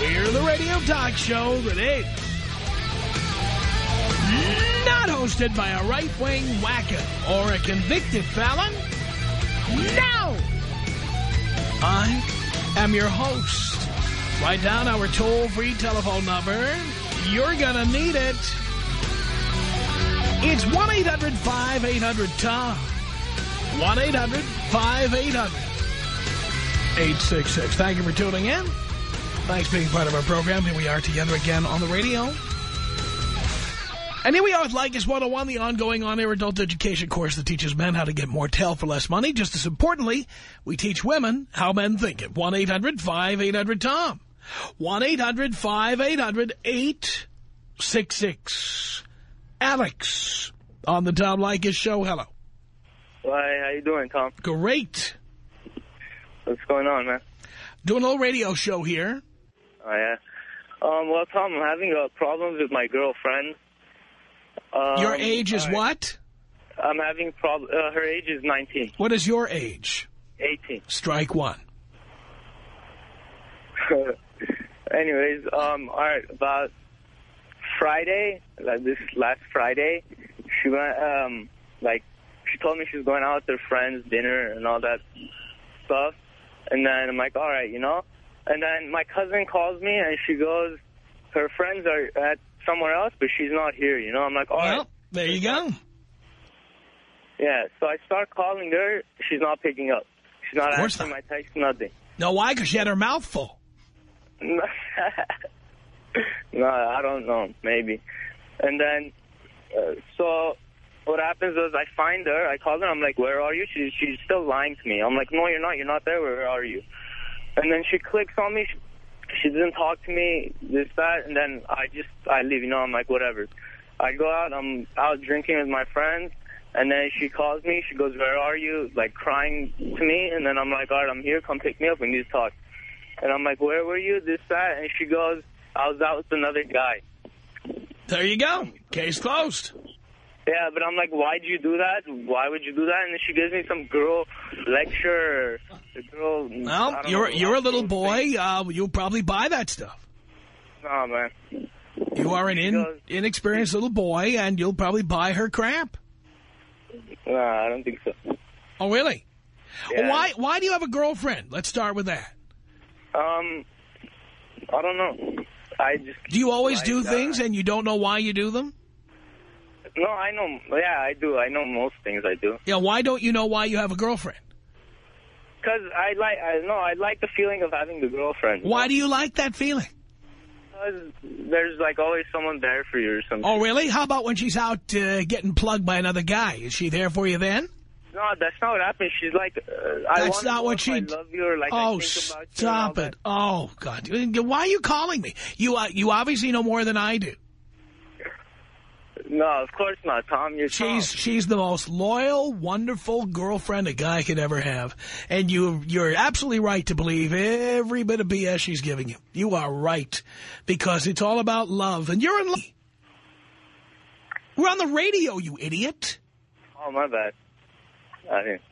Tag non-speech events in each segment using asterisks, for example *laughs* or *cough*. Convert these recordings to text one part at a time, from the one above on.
We're the radio talk show that is not hosted by a right-wing whacker or a convicted felon. No! I am your host. Write down our toll-free telephone number. You're gonna need it. It's 1-800-5800-TOM. 1-800-5800-866. Thank you for tuning in. Thanks for being part of our program. Here we are together again on the radio. And here we are with Leykis 101, the ongoing on-air adult education course that teaches men how to get more tail for less money. Just as importantly, we teach women how men think at 1-800-5800-TOM. 1-800-5800-866. Alex on the Tom Leykis show. Hello. Hi, how you doing, Tom? Great. What's going on, man? Doing a little radio show here. Oh, yeah. Um, well, Tom, I'm having uh, problems with my girlfriend. Um, Your age is right. what? I'm having prob. Uh, her age is 19. What is your age? 18. Strike one. *laughs* Anyways, um, all right, about Friday, like this last Friday, she went, um, like, she told me she was going out with her friends, dinner and all that stuff. And then I'm like, all right, you know? And then my cousin calls me and she goes, her friends are at somewhere else, but she's not here, you know? I'm like, all right. Well, there you go. Yeah, so I start calling her. She's not picking up. She's not answering not. my text, nothing. No, why? Because she had her mouth full. *laughs* no, I don't know. Maybe. And then, uh, so what happens is I find her. I call her. I'm like, where are you? She, she's still lying to me. I'm like, no, you're not. You're not there. Where are you? And then she clicks on me. She, she doesn't talk to me, this, that. And then I just, I leave. You know, I'm like, whatever. I go out. I'm out drinking with my friends. And then she calls me. She goes, where are you? Like crying to me. And then I'm like, all right, I'm here. Come pick me up. We need to talk. And I'm like, where were you? This, that. And she goes, I was out with another guy. There you go. Case closed. Yeah, but I'm like, why'd you do that? Why would you do that? And then she gives me some girl lecture. Girl. Well, you're know, you're a little boy. Uh, you'll probably buy that stuff. No, man. You are an in, inexperienced little boy, and you'll probably buy her crap. No, I don't think so. Oh, really? Yeah. Why Why do you have a girlfriend? Let's start with that. Um, I don't know. I just. Do you always do uh, things and you don't know why you do them? No, I know. Yeah, I do. I know most things I do. Yeah, why don't you know why you have a girlfriend? Cause I like. I know. I like the feeling of having the girlfriend. Why do you like that feeling? Because there's like always someone there for you or something. Oh, really? How about when she's out uh, getting plugged by another guy? Is she there for you then? No, that's not what happens. She's like, uh, I That's not what she- I love you or like Oh, think about you and all stop that. it. Oh, God. Why are you calling me? You uh, you obviously know more than I do. No, of course not, Tom. You're She's Tom. she's the most loyal, wonderful girlfriend a guy could ever have. And you, you're absolutely right to believe every bit of BS she's giving you. You are right. Because it's all about love. And you're in love. We're on the radio, you idiot. Oh, my bad. I didn't.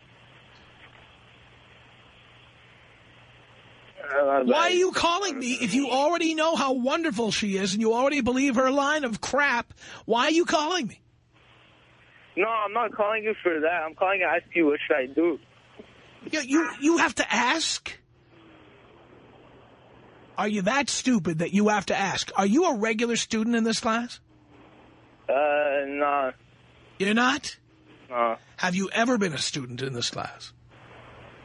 Uh, Why are you calling me if you already know how wonderful she is and you already believe her line of crap? Why are you calling me? No, I'm not calling you for that. I'm calling to ask you what should I do. You, you, you have to ask? Are you that stupid that you have to ask? Are you a regular student in this class? Uh, no, You're not? no, Have you ever been a student in this class?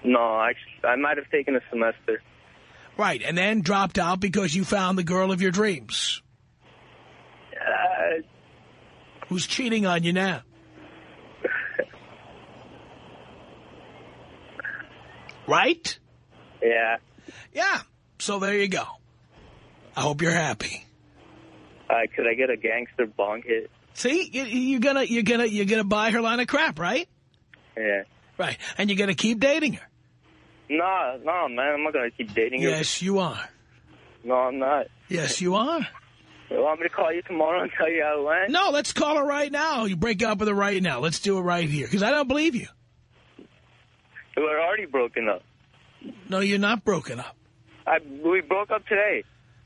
no. I, I might have taken a semester. Right, and then dropped out because you found the girl of your dreams. Uh, Who's cheating on you now? *laughs* Right? yeah. Yeah. So there you go. I hope you're happy. Uh, could I get a gangster bong hit? See, you- you're gonna you're gonna you're gonna buy her line of crap, right? Yeah. Right, and you're gonna keep dating her. No, no, man. I'm not gonna keep dating you. Yes, you are. No, I'm not. Yes, you are. You want me to call you tomorrow and tell you how it went? No, let's call her right now. You break up with her right now. Let's do it right here, because I don't believe you. We're already broken up. No, you're not broken up. I we broke up today.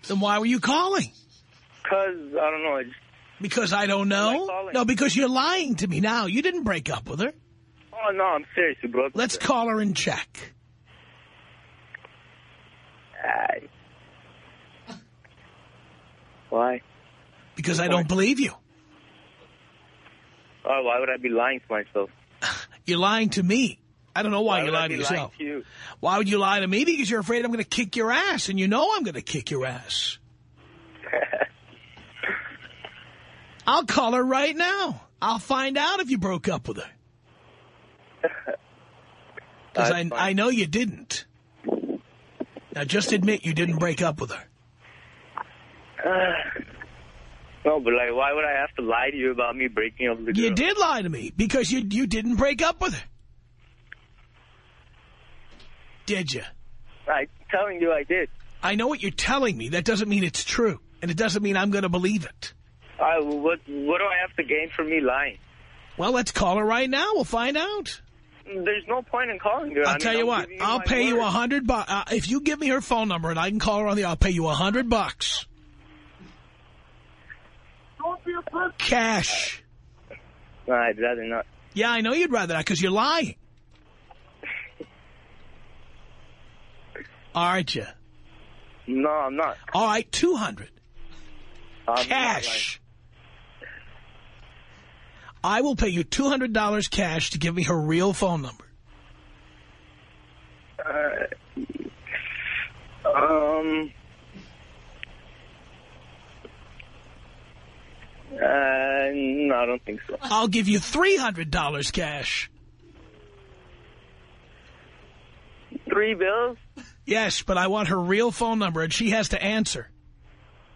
Then why were you calling? Cause I don't know. I just, Because I don't know? No, because you're lying to me now. You didn't break up with her. oh no, I'm serious. We broke. Let's call her and check. Why? Because I don't believe you. Oh, why would I be lying to myself? *laughs* You're lying to me. I don't know why, you would I lie to lying yourself. to you? Why would you lie to me? Because you're afraid I'm going to kick your ass, and you know I'm going to kick your ass. *laughs* I'll call her right now. I'll find out if you broke up with her. *laughs* Because I, fine. I know you didn't. Now, just admit you didn't break up with her. Uh, no, but like, why would I have to lie to you about me breaking up with the You girl? did lie to me because you you didn't break up with her. Did you? I'm telling you, I did. I know what you're telling me. That doesn't mean it's true. And it doesn't mean I'm going to believe it. I, what what do I have to gain from me lying? Well, let's call her right now. We'll find out. There's no point in calling her. I I'll mean, tell you what. giving I'll my pay you a hundred bucks. Uh, if you give me her phone number and I can call her on the, I'll pay you a hundred bucks. Don't be a pussy. Cash. No, I'd rather not. Yeah, I know you'd rather not because you're lying. Aren't you? No, I'm not. All right, 200. I'm not Cash. I will pay you $200 cash to give me her real phone number. Uh, um. Uh, no, I don't think so. I'll give you $300 cash. Three bills? Yes, but I want her real phone number, and she has to answer.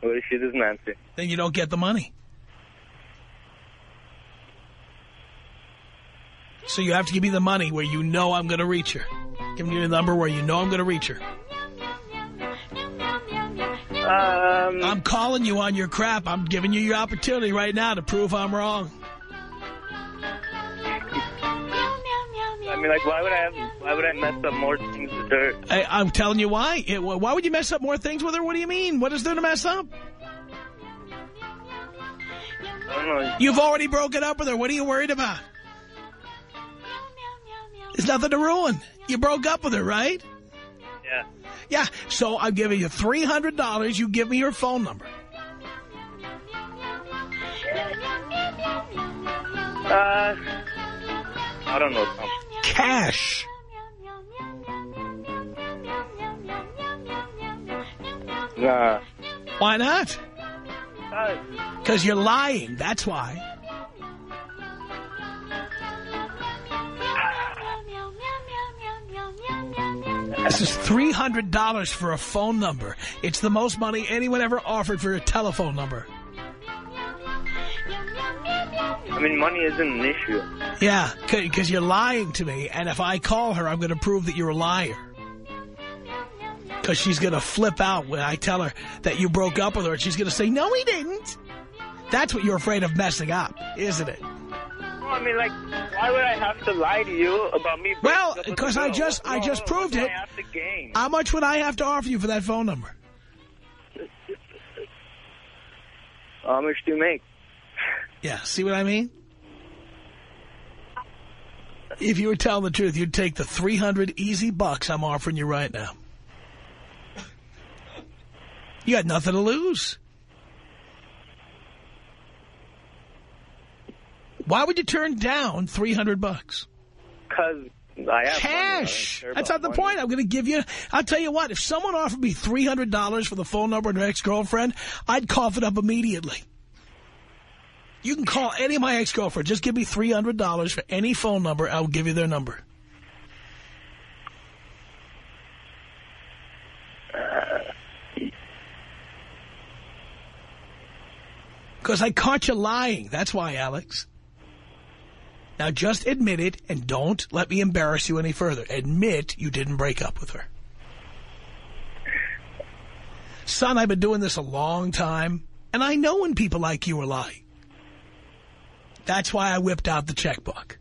What if she doesn't answer? Then you don't get the money. So you have to give me the money where you know I'm going to reach her. Give me the number where you know I'm going to reach her. Um, I'm calling you on your crap. I'm giving you your opportunity right now to prove I'm wrong. I mean, like, why would I have? Why would I mess up more things with her? I, I'm telling you why. It, why would you mess up more things with her? What do you mean? What is there to mess up? I don't know. You've already broken up with her. What are you worried about? There's nothing to ruin. You broke up with her, right? Yeah. Yeah, so I'm giving you $300. You give me your phone number. Uh, I don't know. Tom. Cash. Nah. Why not? Uh, Because you're lying. That's why. This is $300 for a phone number. It's the most money anyone ever offered for a telephone number. I mean, money isn't an issue. Yeah, because you're lying to me, and if I call her, I'm going to prove that you're a liar. Because she's going to flip out when I tell her that you broke up with her, and she's going to say, no, he didn't. That's what you're afraid of messing up, isn't it? I mean, like, why would I have to lie to you about me? Well, up with a 'cause I just- I just proved it. I have to gain? How much would I have to offer you for that phone number? How much do you make? Yeah, see what I mean? If you were telling the truth, you'd take the 300 easy bucks I'm offering you right now. You got nothing to lose. Why would you turn down 300 bucks? Because I have Cash. Money. I That's not the money. point. I'm going to give you, I'll tell you what, if someone offered me $300 for the phone number of an ex-girlfriend, I'd cough it up immediately. You can call any of my ex-girlfriends. Just give me $300 for any phone number. I'll give you their number. Because I caught you lying. That's why, Alex. Now just admit it and don't let me embarrass you any further. Admit you didn't break up with her. Son, I've been doing this a long time, and I know when people like you are lying. That's why I whipped out the checkbook.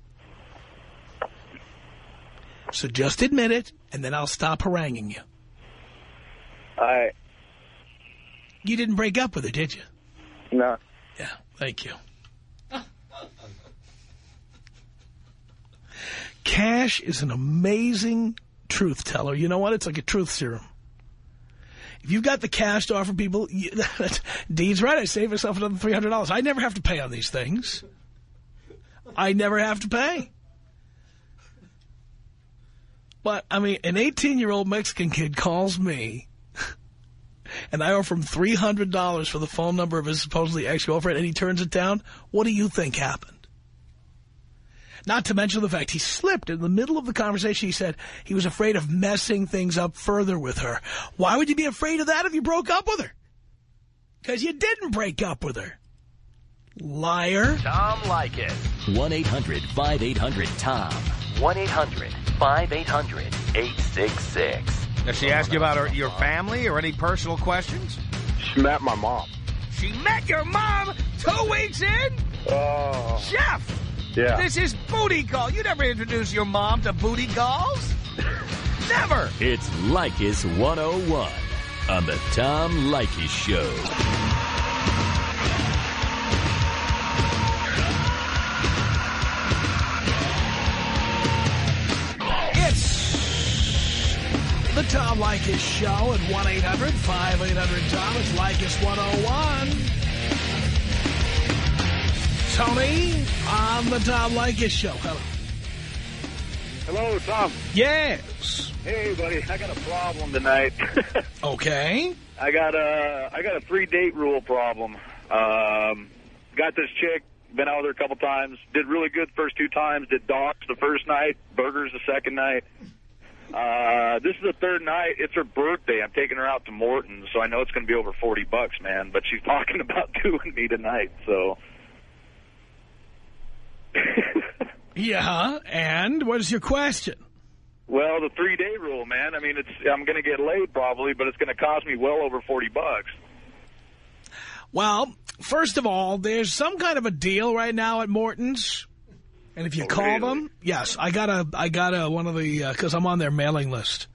So just admit it, and then I'll stop haranguing you. All right. You didn't break up with her, did you? No. Yeah, thank you. *laughs* Cash is an amazing truth teller. You know what? It's like a truth serum. If you've got the cash to offer people, you, *laughs* Dean's right. I save myself another $300. I never have to pay on these things. I never have to pay. But, I mean, an 18-year-old Mexican kid calls me, *laughs* and I offer him $300 for the phone number of his supposedly ex-girlfriend, and he turns it down. What do you think happened? Not to mention the fact he slipped in the middle of the conversation. He said he was afraid of messing things up further with her. Why would you be afraid of that if you broke up with her? Because you didn't break up with her. Liar. Tom Leykis. 1-800-5800-TOM. 1-800-5800-866. Does she ask you about her, your family or any personal questions? She met my mom. She met your mom two weeks in? Oh. Jeff! Yeah. This is booty call. You never introduce your mom to booty calls? *laughs* never! It's Leykis 101 on the Tom Leykis Show. It's the Tom Leykis Show at 1-800-5800-TOM. It's Leykis 101. Tony on the Tom Leykis Show. Hello. Hello, Tom. Yes. Hey, buddy. I got a problem tonight. *laughs* Okay. I got a I got a three date rule problem. Um, got this chick. Been out with her a couple times. Did really good first two times. Did dogs the first night. Burgers the second night. Uh, this is the third night. It's her birthday. I'm taking her out to Morton's, so I know it's going to be over 40 bucks, man. But she's talking *laughs* about doing me tonight, so. *laughs* Yeah, and what is your question? well, the three day rule, man. I mean, it's I'm going to get laid probably, but it's going to cost me well over 40 bucks. Well, first of all, there's some kind of a deal right now at Morton's. And if you Oh, call really? them, yes, I got a, I got a, one of the, uh, because I'm on their mailing list.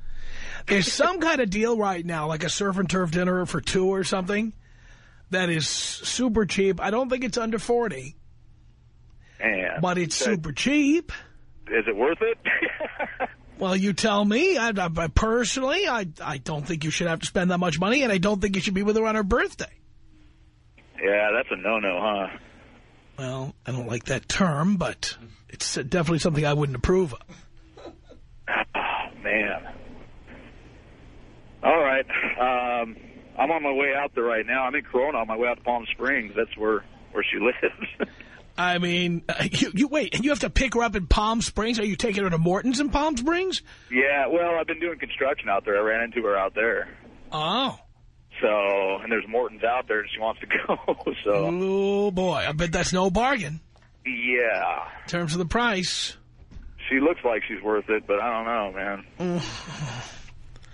There's some *laughs* kind of deal right now, like a surf and turf dinner for two or something, that is super cheap. I don't think it's under 40, And but it's super cheap. Is it worth it? *laughs* Well, you tell me. I, I, personally, I, I don't think you should have to spend that much money, and I don't think you should be with her on her birthday. yeah, that's a no-no, huh? Well, I don't like that term, but it's definitely something I wouldn't approve of. Oh, *sighs* man. All right. Um, I'm on my way out there right now. I'm in Corona on my way out to Palm Springs. That's where, where she *laughs* lives. I mean, uh, you, you wait, and you have to pick her up in Palm Springs? Are you taking her to Morton's in Palm Springs? yeah, well, I've been doing construction out there. I ran into her out there. Oh. So, and there's Morton's out there, and she wants to *laughs* go. So, Oh, boy. I bet that's no bargain yeah. in terms of the price. She looks like she's worth it, but I don't know, man.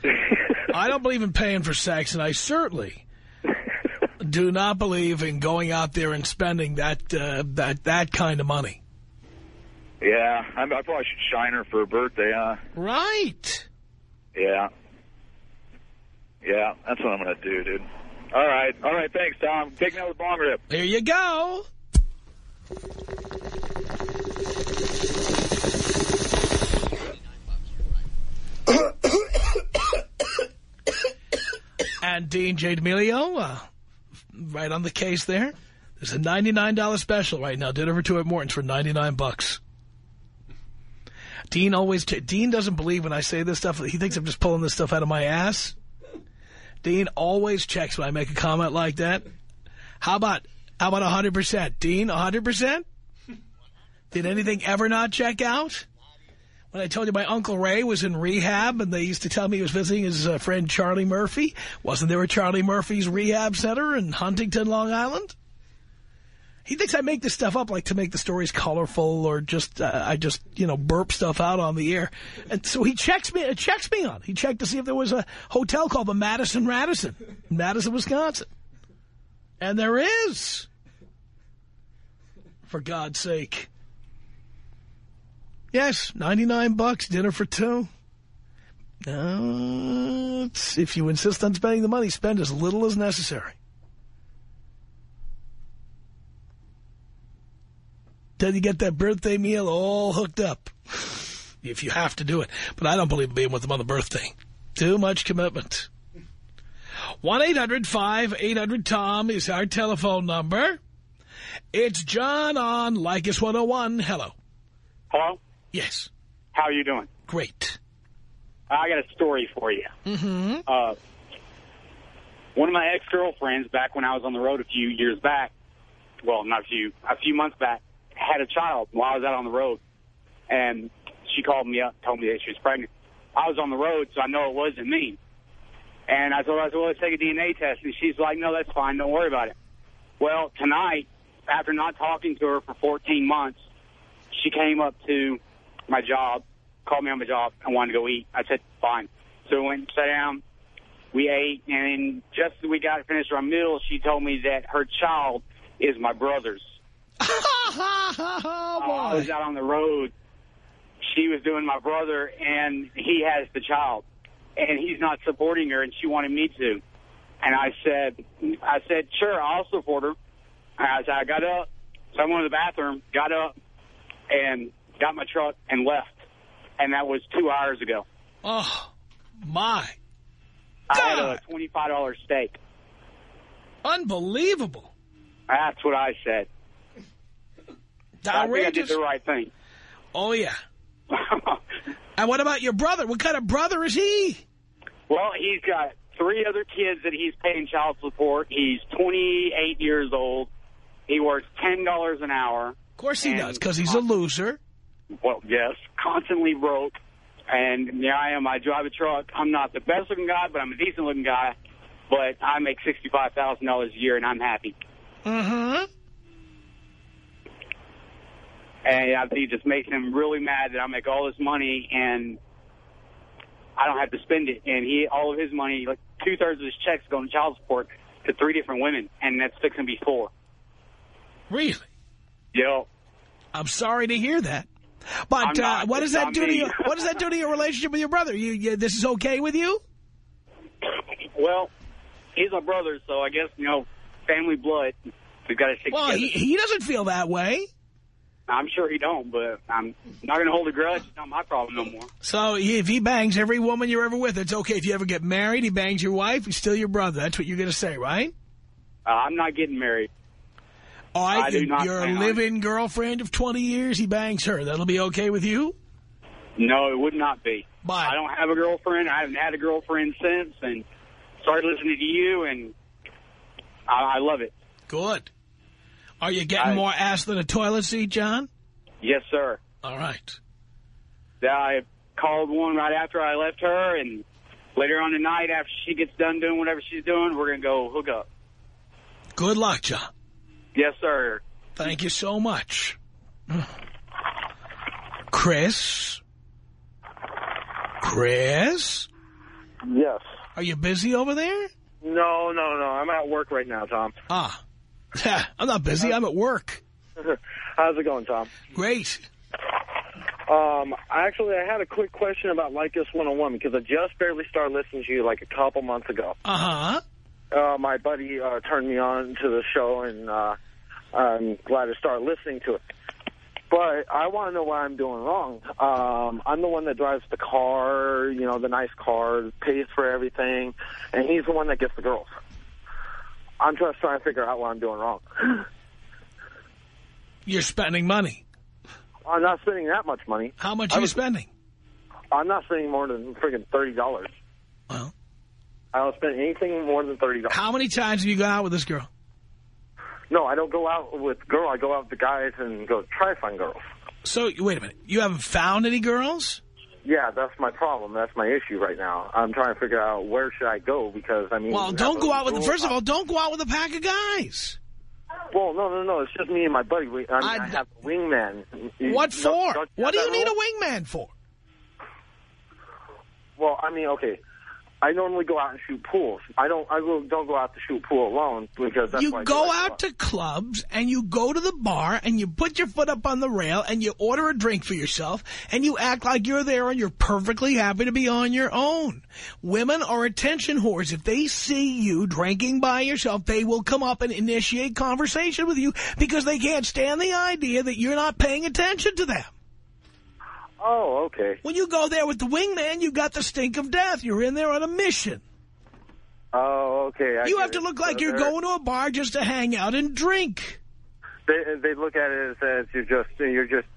*sighs* I don't believe in paying for sex, and I certainly do not believe in going out there and spending that uh, that that kind of money. yeah, I, I probably should shine her for her birthday, huh? Right. Yeah. Yeah, that's what I'm going to do, dude. All right. All right, thanks, Tom. Take another bong rip. There you go. *coughs* and Dean J. D'Amelio, uh, right on the case there. There's a $99 special right now. Dinner for two at Morton's for 99 bucks. Dean always, Dean doesn't believe when I say this stuff. He thinks I'm just pulling this stuff out of my ass. Dean always checks when I make a comment like that. How about, how about 100%? Dean, 100%? Did anything ever not check out? When I told you my Uncle Ray was in rehab and they used to tell me he was visiting his uh, friend Charlie Murphy, wasn't there a Charlie Murphy's rehab center in Huntington, Long Island? He thinks I make this stuff up like to make the stories colorful or just, uh, I just, you know, burp stuff out on the air. And so he checks me, uh, checks me on. He checked to see if there was a hotel called the Madison Radisson, Madison, Wisconsin. And there is. For God's sake. Yes, 99 bucks, dinner for two. No, if you insist on spending the money, spend as little as necessary. Then you get that birthday meal all hooked up. *laughs* If you have to do it. But I don't believe in being with them on the birthday. Too much commitment. 1-800-5800-TOM is our telephone number. It's John on Leykis 101. Hello. Hello? Yes. How are you doing? Great. I got a story for you. Mm-hmm. Uh, one of my ex-girlfriends, back when I was on the road a few years back, well, not a few, a few months back, had a child while I was out on the road. And she called me up, told me that she was pregnant. I was on the road, so I know it wasn't me. And I told her, I said, well, let's take a DNA test. And she's like, no, that's fine. Don't worry about it. Well, tonight, after not talking to her for 14 months, she came up to my job, called me on my job, and wanted to go eat. I said, fine. So we went and sat down. We ate, and just as we got finished our meal, she told me that her child is my brother's. *laughs* oh, Uh, I was out on the road. She was doing my brother, and he has the child, and he's not supporting her, and she wanted me to. And I said, I said, sure, I'll support her. And I said, I got up, so I went to the bathroom, got up, and got my truck and left. And that was two hours ago. Oh, my. I had a $25 steak. Unbelievable. That's what I said. I think I did the right thing. Oh, yeah. *laughs* And what about your brother? What kind of brother is he? Well, he's got three other kids that he's paying child support. He's 28 years old. He works $10 an hour. Of course he does, because he's a loser. Well, yes, constantly broke. And yeah, I am. I drive a truck. I'm not the best looking guy, but I'm a decent looking guy. But I make $65,000 a year, and I'm happy. Mm-hmm. And I think it just makes him really mad that I make all this money and I don't have to spend it. And he, all of his money, like two thirds of his checks go to child support to three different women, and that's fixing to be four. Really? Yo, I'm sorry to hear that. But uh, what does that do to me. you? What does that do to your relationship with your brother? You, you, this is okay with you? well, he's my brother, so I guess you know, family blood. We've got to stick Well, together. he, he doesn't feel that way. I'm sure he don't, but I'm not going to hold a grudge. It's not my problem no more. So if he bangs every woman you're ever with, it's okay. If you ever get married, he bangs your wife, he's still your brother. That's what you're going to say, right? Uh, I'm not getting married. All right, I do your- not your plan live-in girlfriend of 20 years, he bangs her. That'll be okay with you? No, it would not be. But I don't have a girlfriend. I haven't had a girlfriend since, and started listening to you, and I, I love it. good. Are you getting I- more ass than a toilet seat, John? Yes, sir. All right. I called one right after I left her, and later on tonight, after she gets done doing whatever she's doing, we're going to go hook up. Good luck, John. Yes, sir. Thank you so much. Chris? Chris? Yes. Are you busy over there? No, no, no. I'm at work right now, Tom. Ah. *laughs* I'm not busy. I'm at work. *laughs* How's it going, Tom? Great. Um, actually, I had a quick question about Leykis 101 because I just barely started listening to you like a couple months ago. Uh-huh. Uh, my buddy uh, turned me on to the show, and uh, I'm glad to start listening to it. But I want to know what I'm doing wrong. Um, I'm the one that drives the car, you know, the nice car, pays for everything, and he's the one that gets the girls. I'm just trying to figure out what I'm doing wrong. *laughs* You're spending money. I'm not spending that much money. How much I are you spending? I'm not spending more than friggin' $30. Well, I don't spend anything more than $30. how many times have you gone out with this girl? No, I don't go out with girl. I go out with the guys and go try to find girls. So, wait a minute. You haven't found any girls? Yeah, that's my problem. That's my issue right now. I'm trying to figure out where should I go because I mean. Well, don't go out with, first of all, don't go out with a pack of guys. Well, no, no, no. It's just me and my buddy. We, I, mean, I- I have a wingman. You- What don't- for? don't What do you need a wingman for? Well, I mean, okay. I normally go out and shoot pools. I don't. I will, don't go out to shoot pool alone because that's you go out to clubs and you go to the bar and you put your foot up on the rail and you order a drink for yourself and you act like you're there and you're perfectly happy to be on your own. Women are attention whores. If they see you drinking by yourself, they will come up and initiate conversation with you because they can't stand the idea that you're not paying attention to them. Oh, okay. When you go there with the wingman, you got the stink of death. You're in there on a mission. Oh, okay. I You have to it. look like So you're going to a bar just to hang out and drink. They they look at it as, you're just you're just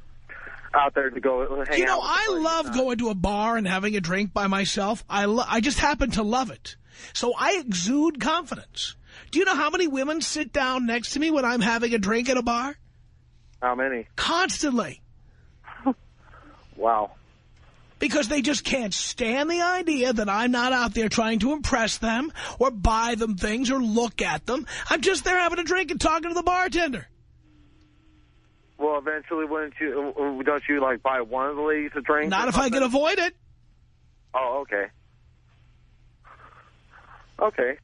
out there to go hang you know. I love going to a bar and having a drink by myself. I lo I just happen to love it. So I exude confidence. Do you know how many women sit down next to me when I'm having a drink at a bar? How many? Constantly. Wow. Because they just can't stand the idea that I'm not out there trying to impress them or buy them things or look at them. I'm just there having a drink and talking to the bartender. Well, eventually, wouldn't you? uh, Don't you like buy one of the ladies a drink? Not if I can avoid it. Oh, okay. Okay.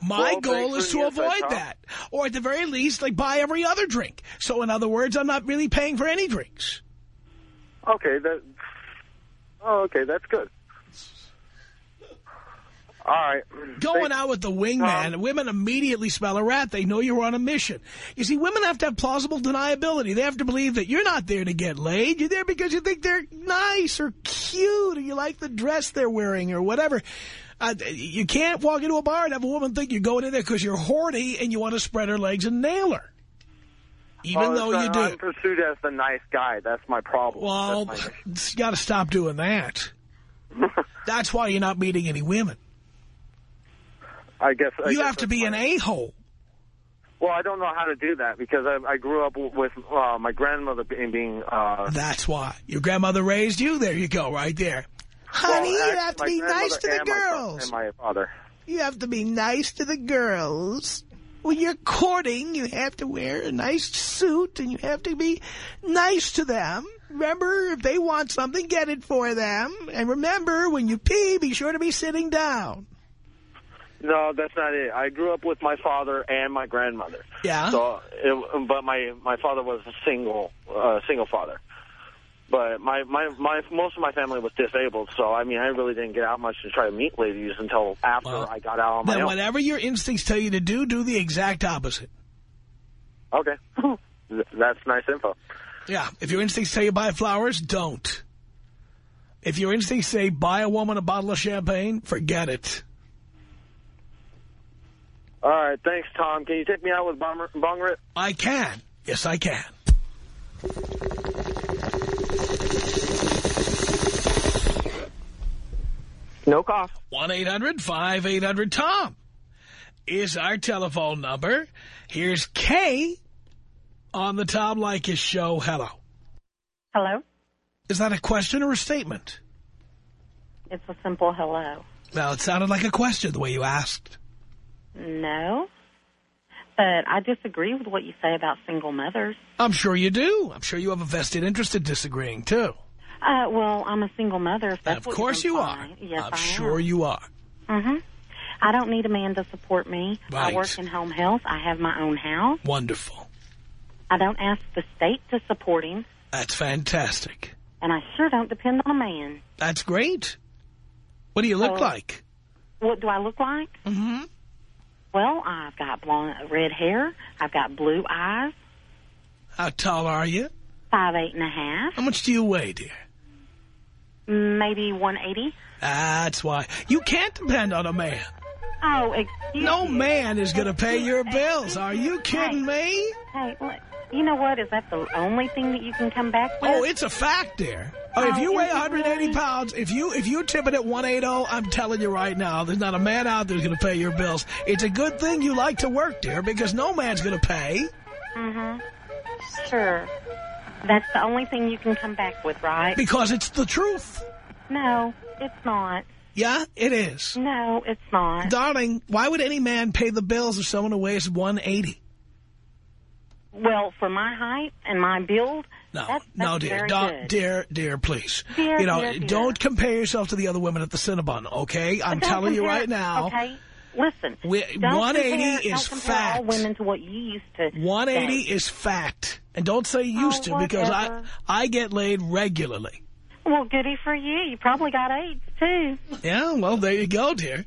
My Well, goal is to avoid that. Or at the very least, like, buy every other drink. So in other words, I'm not really paying for any drinks. Okay. That. Oh, okay. That's good. All right. Going out with the wingman, Um, women immediately smell a rat. They know you're on a mission. You see, women have to have plausible deniability. They have to believe that you're not there to get laid. You're there because you think they're nice or cute or you like the dress they're wearing or whatever. Uh, you can't walk into a bar and have a woman think you're going in there because you're horny and you want to spread her legs and nail her. Even oh, though you do. I'm pursued as the nice guy. That's my problem. Well, my *laughs* you got to stop doing that. *laughs* That's why you're not meeting any women. I guess I You guess have to be an a-hole. Well, I don't know how to do that because I, I grew up with uh, my grandmother being. being uh, That's why. Your grandmother raised you. There you go, right there. Honey, well, you have to be nice to the and my girls. and my father. You have to be nice to the girls. When you're courting, you have to wear a nice suit and you have to be nice to them. Remember, if they want something, get it for them. And remember, when you pee, be sure to be sitting down. No, that's not it. I grew up with my father and my grandmother. Yeah? So, it, but my my father was a single uh, single father. But my, my my most of my family was disabled, so I mean I really didn't get out much to try to meet ladies until after Well, I got out on my then own. whatever your instincts tell you to do, do the exact opposite. Okay, *laughs* that's nice info. Yeah, if your instincts tell you buy flowers, don't. If your instincts say buy a woman a bottle of champagne, forget it. All right, thanks, Tom. Can you take me out with bong, bong rip? I can. Yes, I can. No cough. 1-800-5800-TOM is our telephone number. Here's Kay on the Tom Leykis show. Hello. Hello? Is that a question or a statement? It's a simple hello. Well, it sounded like a question the way you asked. No. But I disagree with what you say about single mothers. I'm sure you do. I'm sure you have a vested interest in disagreeing, too. Uh, well, I'm a single mother. If that's of course you Yes, I'm I sure am. you are. Mm-hmm. I don't need a man to support me. Right. I work in home health. I have my own house. Wonderful. I don't ask the state to support him. That's fantastic. And I sure don't depend on a man. That's great. What do you look Oh. like? What do I look like? Mm-hmm. Well, I've got blonde, red hair. I've got blue eyes. How tall are you? Five eight and a half. How much do you weigh, dear? Maybe 180. That's why. You can't depend on a man. Oh, excuse No man is going to pay your bills. Are you kidding me? Hey, look, you know what? Is that the only thing that you can come back with? Oh, it's a fact, dear. Oh, if Oh, you weigh 180 really? pounds, if you if you tip it at 180, I'm telling you right now, there's not a man out there who's going to pay your bills. It's a good thing you like to work, dear, because no man's going to pay. Mm-hmm. Sure. That's the only thing you can come back with, right? Because it's the truth. No, it's not. Yeah, it is. No, it's not. Darling, why would any man pay the bills of someone who weighs 180? Well, for my height and my build, No, that's, that's no, dear, good. dear, dear, please. Dear, you know, dear, dear. don't compare yourself to the other women at the Cinnabon, okay? I'm don't telling you right now. Okay, listen. We- don't 180 compare, is don't compare all women to what you used to. 180 say. is fact. And don't say used Oh, to because I. I get laid regularly. Well, goody for you. You probably got AIDS too, Yeah, well, there you go, dear.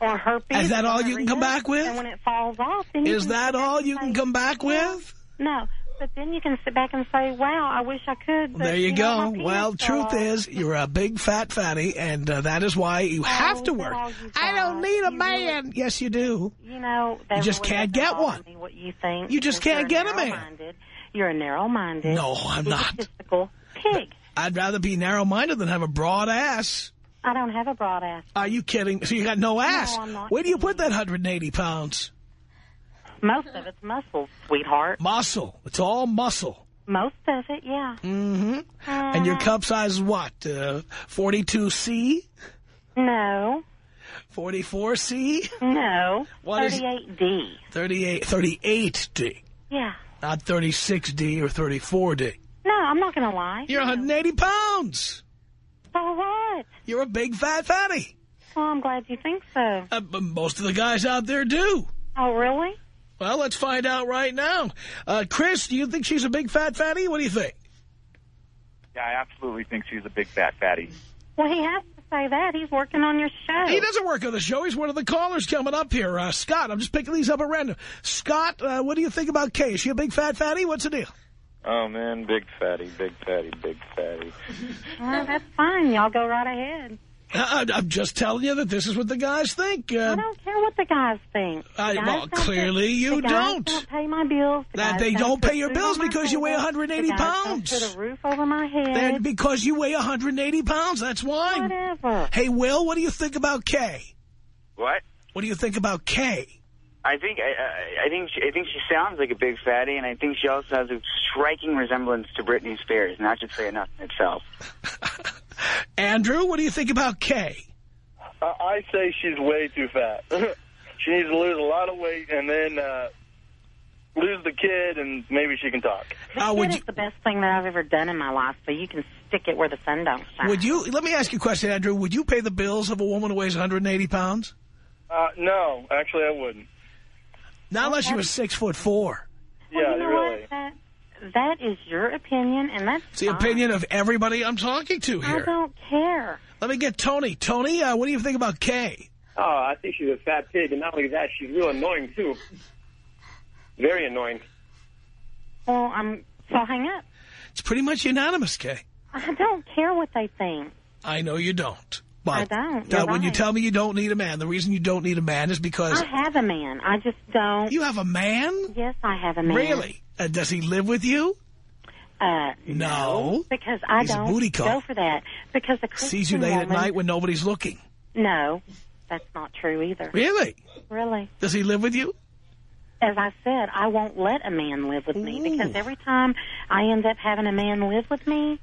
or herpes. Is that all you can come back with? And when it falls off, then you Is that all you can come back with? No, but then you can sit back and say, "Wow, I wish I could." But, There you, know, go. penis Well, truth off. is, you're a big fat fatty, and uh, that is why you have to work. I don't need a You man. Yes, you do. You know, You just really can't get one. What you think? You just can't get a man. narrow-minded. You're a narrow-minded. No, I'm not. pig. I'd rather be narrow-minded than have a broad ass. I don't have a broad ass. Are you kidding? So you got no ass? I'm not Where do you put that 180 pounds? Most of it's muscle, sweetheart. Muscle. It's all muscle. Most of it, yeah. Mm-hmm. And your Uh, cup size is what? Uh, 42C? No, 44C? no. What is- 38D. 38, 38D. Yeah. Not 36D or 34D. No, I'm not going to lie. You're 180 pounds. So what? You're a big fat fatty. Well, I'm glad you think so. Uh, but most of the guys out there do. Oh, really? Well, let's find out right now. Uh, Chris, do you think she's a big fat fatty? What do you think? Yeah, I absolutely think she's a big fat fatty. Well, he has to say that. He's working on your show. He doesn't work on the show. He's one of the callers coming up here. Uh, Scott, I'm just picking these up at random. Scott, uh, what do you think about Kay? Is she a big fat fatty? What's the deal? Oh, man, big fatty, big fatty, big fatty. Well, that's fine. Y'all go right ahead. Uh, I'm just telling you that this is what the guys think. I Uh, don't care what the guys think. The I- guys well, clearly pay- you the guys don't. don't pay my bills. The That they don't put pay your bills on my because you weigh 180 the guys don't pounds. Put a roof over my head. then because you weigh 180 pounds, that's why. Whatever. Hey, Will, what do you think about Kay? What? What do you think about Kay? I think I, I, I think she, I think she sounds like a big fatty, and I think she also has a striking resemblance to Britney Spears, and that should say enough in itself. *laughs* Andrew, what do you think about Kay? Uh, I say she's way too fat. *laughs* she needs to lose a lot of weight and then uh, lose the kid, and maybe she can talk. This Uh, would kid you- is the best thing that I've ever done in my life, so you can stick it where the sun don't shine. Would you? Let me ask you a question, Andrew. Would you pay the bills of a woman who weighs 180 pounds? Uh, no, actually, I wouldn't. Not unless she was six foot four. Well, Yeah, you know really. That, that is your opinion, and that's It's the fine. opinion of everybody I'm talking to here. I don't care. Let me get Tony. Tony, uh, what do you think about Kay? Oh, I think she's a fat pig, and not only that, she's real annoying, too. Very annoying. Well, I'm so hang up. It's pretty much unanimous, Kay. I don't care what they think. I know you don't. But I don't. uh, when you tell me you don't need a man, the reason you don't need a man is because I have a man. I just don't. you have a man? Yes, I have a man. Really? Uh, does he live with you? Uh, No. because I He's don't go for that. Because a Christian Sees you late at night when nobody's looking. No, that's not true either. Really? Really. Does he live with you? As I said, I won't let a man live with me because every time I end up having a man live with me,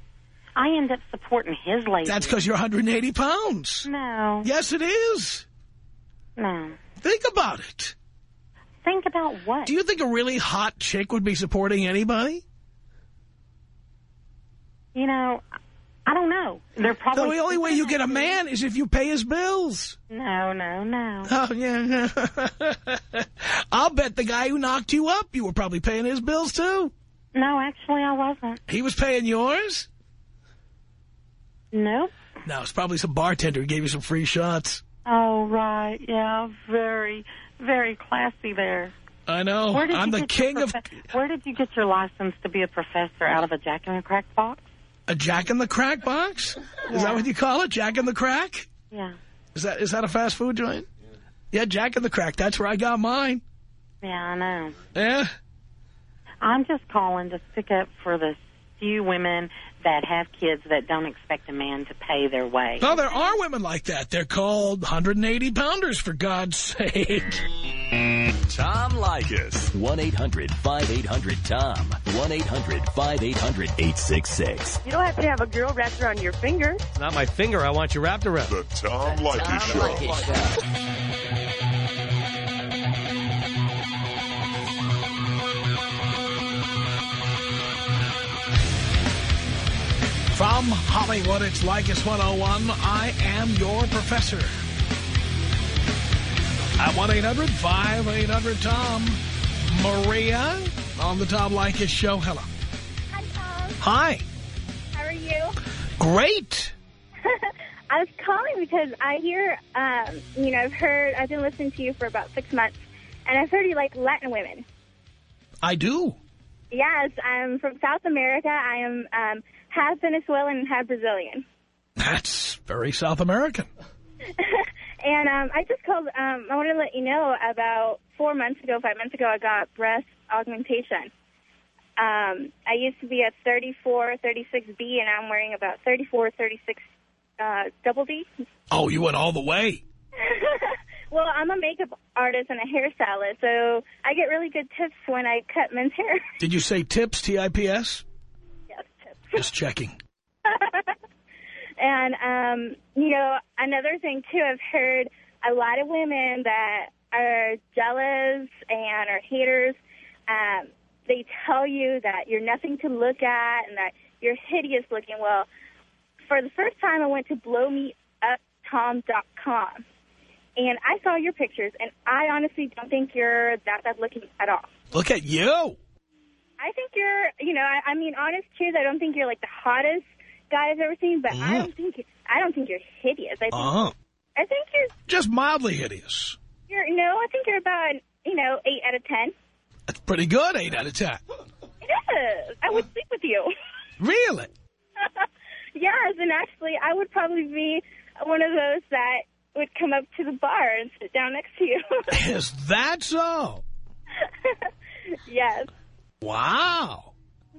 I end up supporting his lady. That's because you're 180 pounds. No, Yes, it is. no. Think about it. Think about what? Do you think a really hot chick would be supporting anybody? You know, I don't know. They're probably The only way you get a man is if you pay his bills. No, no, no. *laughs* Oh, yeah. *laughs* I'll bet the guy who knocked you up, you were probably paying his bills, too. No, actually, I wasn't. He was paying yours? Nope. No, it's probably some bartender who gave you some free shots. Oh, right. Yeah, very, very classy there. I know. I'm the king of Where did you get your license to be a professor out of a Jack in the Crack box? a Jack in the Crack box. Is that what you call it? Jack in the Crack? Yeah. Is that is that a fast food joint? Yeah, Jack in the Crack. That's where I got mine. Yeah, I know. Yeah. I'm just calling to stick up for the few women that have kids that don't expect a man to pay their way. No, there are women like that. They're called 180 pounders, for God's sake. Tom Leykis. 1-800-5800-TOM. 1-800-5800-866. You don't have to have a girl wrapped around your finger. Not my finger. I want you wrapped around. The Tom Leykis Show. From Hollywood, it's Leykis 101. I am your professor. At 1-800-5800-TOM. Maria on the Tom Leykis show. Hello. Hi, Tom. Hi. How are you? Great. *laughs* I was calling because I hear, um, you know, I've heard, I've been listening to you for about six months, and I've heard you like Latin women. I do. Yes, I'm from South America. I am um, half Venezuelan and half Brazilian. That's very South American. *laughs* and um, I just called, um, I wanted to let you know about four months ago, five months ago, I got breast augmentation. Um, I used to be a 34, 36B, and I'm wearing about 34, 36 uh, double D. Oh, you went all the way. *laughs* well, I'm a makeup artist and a hairstylist, so I get really good tips when I cut men's hair. Did you say tips, T-I-P-S? Just checking. *laughs* and, um, you know, another thing, too, I've heard a lot of women that are jealous and are haters. Um, they tell you that you're nothing to look at and that you're hideous looking. Well, for the first time, I went to blowmeuptom.com, and I saw your pictures, and I honestly don't think you're that bad looking at all. Look at you. I think you're, you know, I, I mean, honest truth, I don't think you're like the hottest guy I've ever seen, but I don't think I don't think you're hideous. I think Uh-huh. I think you're Just mildly hideous. you're no, I think you're about you know eight out of ten. That's pretty good, 8 out of 10. It is. I would sleep with you. *laughs* Really? *laughs* yes, and actually, I would probably be one of those that would come up to the bar and sit down next to you. *laughs* Is that so? yes. Wow.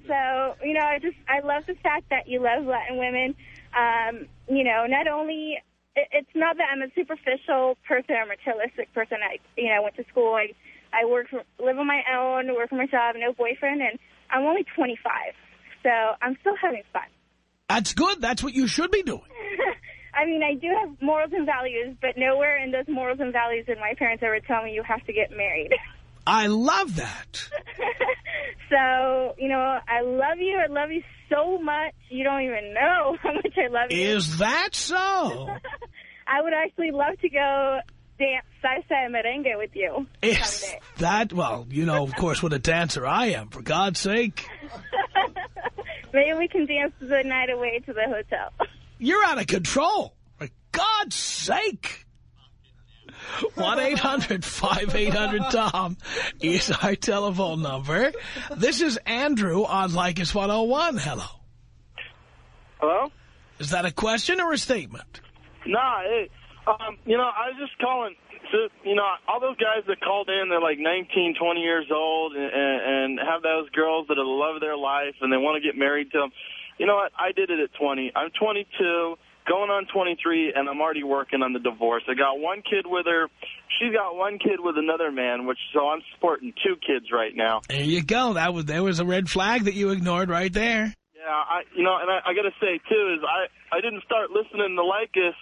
So, you know, I just, I love the fact that you love Latin women. Um, you know, not only, it, it's not that I'm a superficial person I'm a materialistic person. I, you know, I went to school. I, I work, for, live on my own, work for myself, no boyfriend, and I'm only 25. So I'm still having fun. That's good. That's what you should be doing. *laughs* I mean, I do have morals and values, but nowhere in those morals and values did my parents ever tell me you have to get married. *laughs* I love that. *laughs* so, you know, I love you. I love you so much. You don't even know *laughs* how much I love you. Is that so? *laughs* I would actually love to go dance salsa and merengue with you Is someday. that, well, you know, of course, what a dancer I am, for God's sake. Maybe we can dance the night away to the hotel. You're out of control. For God's sake. 1-800-5800-TOM is our telephone number. This is Andrew on Leykis 101. Hello. Hello? Is that a question or a statement? Nah, hey, um, you know, I was just calling. To, you know, all those guys that called in, they're like 19, 20 years old, and, and have those girls that are the love of their life, and they want to get married to them. You know what? I did it at 20. I'm 22, going on 23, and I'm already working on the divorce. I got one kid with her. She's got one kid with another man, which so I'm supporting two kids right now. There you go. That was There was a red flag that you ignored right there. Yeah, I you know, and I, I got to say too is I I didn't start listening to Leykis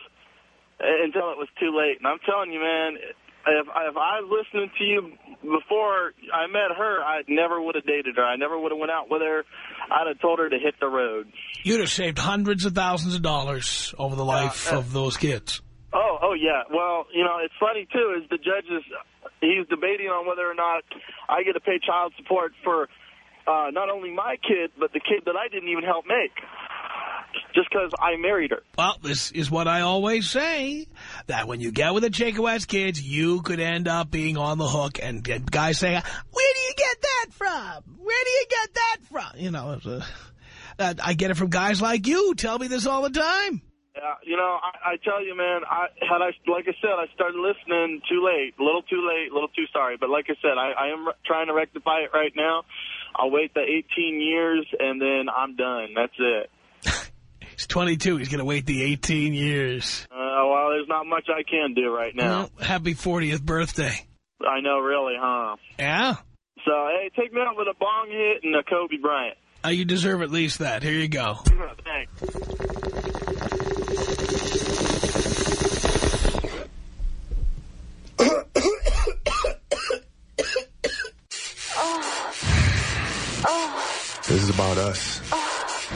uh, until it was too late, and I'm telling you, man, if if I was listening to you before I met her, I never would have dated her. I never would have went out with her. I'd have told her to hit the road. You'd have saved hundreds of thousands of dollars over the life uh, of those kids. Oh, oh yeah. Well, you know, it's funny too is the judge is he's debating on whether or not I get to pay child support for uh, not only my kid but the kid that I didn't even help make. Just because I married her. Well, this is what I always say, that when you get with a chick who has kids, you could end up being on the hook, and, and guys say, where do you get that from? Where do you get that from? You know, it's a, uh, I get it from guys like you. Tell me this all the time. Yeah, you know, I, I tell you, man, I had I like I said, I started listening too late, a little too late, a little too sorry. But like I said, I, I am trying to rectify it right now. I'll wait the 18 years, and then I'm done. That's it. He's 22. He's going to wait the 18 years. Uh, well, there's not much I can do right now. Well, happy 40th birthday. I know, really, huh? Yeah? So, hey, take me out with a bong hit and a Kobe Bryant. Uh, you deserve at least that. Here you go. *laughs* Thanks. This is about us.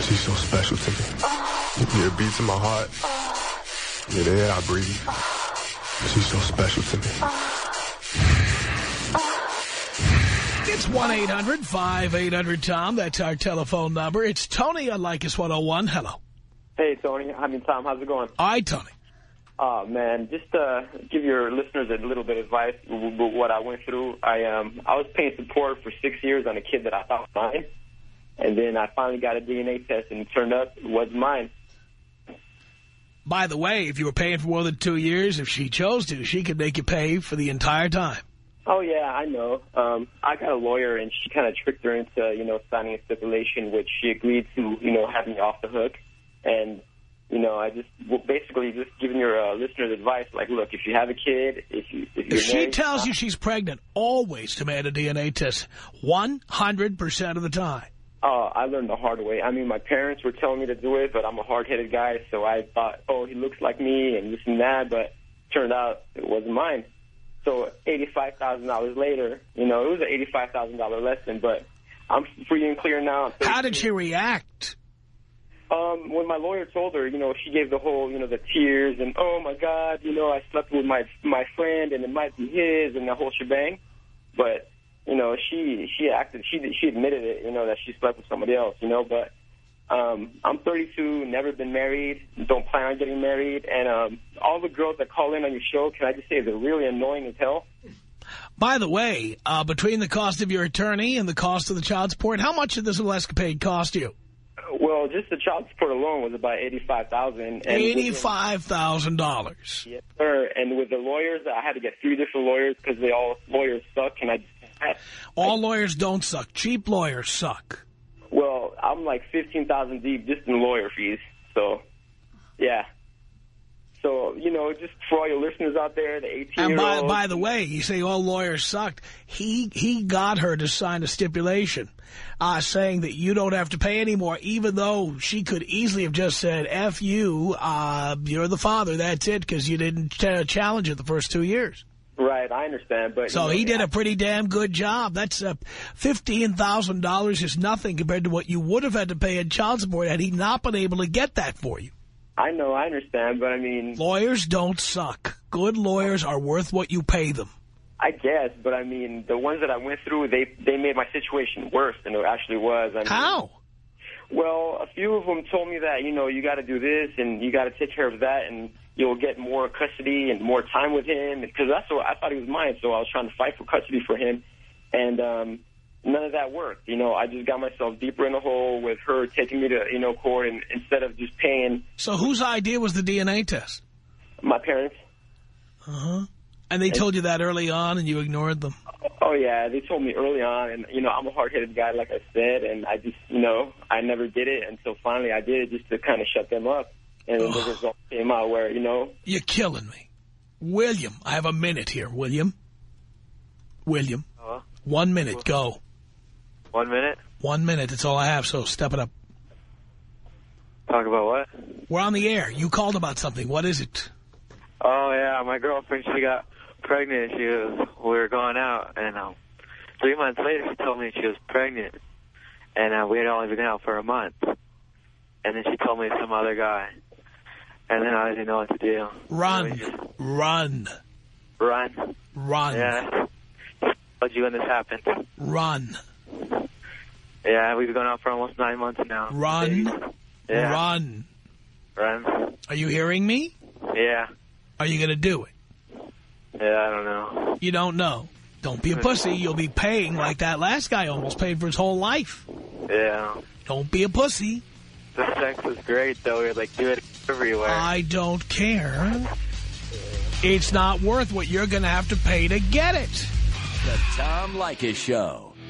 She's so special to me. Yeah, it beats in my heart. Yeah, the air I breathe. She's so special to me. It's 1-800-5800-TOM. That's our telephone number. It's Tony on Leykis 101. Hello. Hey, Tony. I mean, Tom, how's it going? Hi, Tony. Oh, man, just uh, give your listeners a little bit of advice with what I went through. I um, I was paying support for six years on a kid that I thought was mine. And then I finally got a DNA test, and it turned up it was mine. By the way, if you were paying for more than two years, if she chose to, she could make you pay for the entire time. Oh, yeah, I know. Um, I got a lawyer, and she kind of tricked her into, you know, signing a stipulation, which she agreed to, you know, have me off the hook. And, you know, I just well, basically just giving your uh, listeners advice, like, look, if you have a kid, if, you, if If she married, tells you she's pregnant, always demand a DNA test. 100% of the time. Oh, I learned the hard way. I mean, my parents were telling me to do it, but I'm a hard-headed guy, so I thought, oh, he looks like me and this and that, but turned out it wasn't mine. So $85,000 later, you know, it was an $85,000 lesson, but I'm free and clear now. How did she react? Um, when my lawyer told her, you know, she gave the whole, you know, the tears and, oh, my God, you know, I slept with my my friend and it might be his and the whole shebang. But, you know, she she acted, she she admitted it, you know, that she slept with somebody else, you know. But um, I'm 32, never been married, don't plan on getting married. And um, all the girls that call in on your show, can I just say they're really annoying as hell? By the way, uh, between the cost of your attorney and the cost of the child support, how much did this little escapade cost you? Well, just the child support alone was about $85,000. $85,000. Yes, sir. And with the lawyers, I had to get three different lawyers because they all lawyers suck. And I, I All lawyers don't suck. Cheap lawyers suck. well, I'm like 15000 deep just in lawyer fees. So, yeah. So, you know, just for all your listeners out there, the 18 And by, by the way, you say all lawyers sucked. He he got her to sign a stipulation uh, saying that you don't have to pay anymore, even though she could easily have just said, F you, uh, you're the father, that's it, because you didn't uh, challenge it the first two years. Right, I understand. But So you know, he did a pretty damn good job. That's uh, $15,000 is nothing compared to what you would have had to pay in child support had he not been able to get that for you. I know, I understand, but I mean, Lawyers don't suck. Good lawyers are worth what you pay them. I guess, but I mean, the ones that I went through, they they made my situation worse than it actually was. I mean, How? Well, a few of them told me that, you know, you got to do this and you got to take care of that and you'll get more custody and more time with him because that's what I thought he was mine. So I was trying to fight for custody for him. And um, none of that worked. You know, I just got myself deeper in the hole with her taking me to, you know, court and instead of just paying So whose idea was the DNA test? my parents. Uh-huh. And they told you that early on and you ignored them. Oh, yeah, they told me early on, and, you know, I'm a hard-headed guy, like I said, and I just, you know, I never did it until finally I did it just to kind of shut them up. And then the result came out where, you know, You're killing me. William, I have a minute here. William? William? Hello? One minute, go. One minute. One minute, that's all I have, so step it up. Talk about what? We're on the air. You called about something. What is it? Oh yeah, my girlfriend she got pregnant. She was we were going out, and um, three months later she told me she was pregnant, and uh, we had only been out for a month, and then she told me some other guy, and then I didn't know what to do. Run. Run. Run. Run. Yeah. Told you when this happened. Run. Yeah, we've been going out for almost nine months now. Run. Yeah. Run. Run. Are you hearing me? Yeah. Are you going to do it? Yeah, I don't know. You don't know. Don't be a pussy. You'll be paying like that last guy almost paid for his whole life. Yeah. Don't be a pussy. The sex was great though. We'd like do it everywhere. I don't care. It's not worth what you're going to have to pay to get it. The Tom Leykis Show.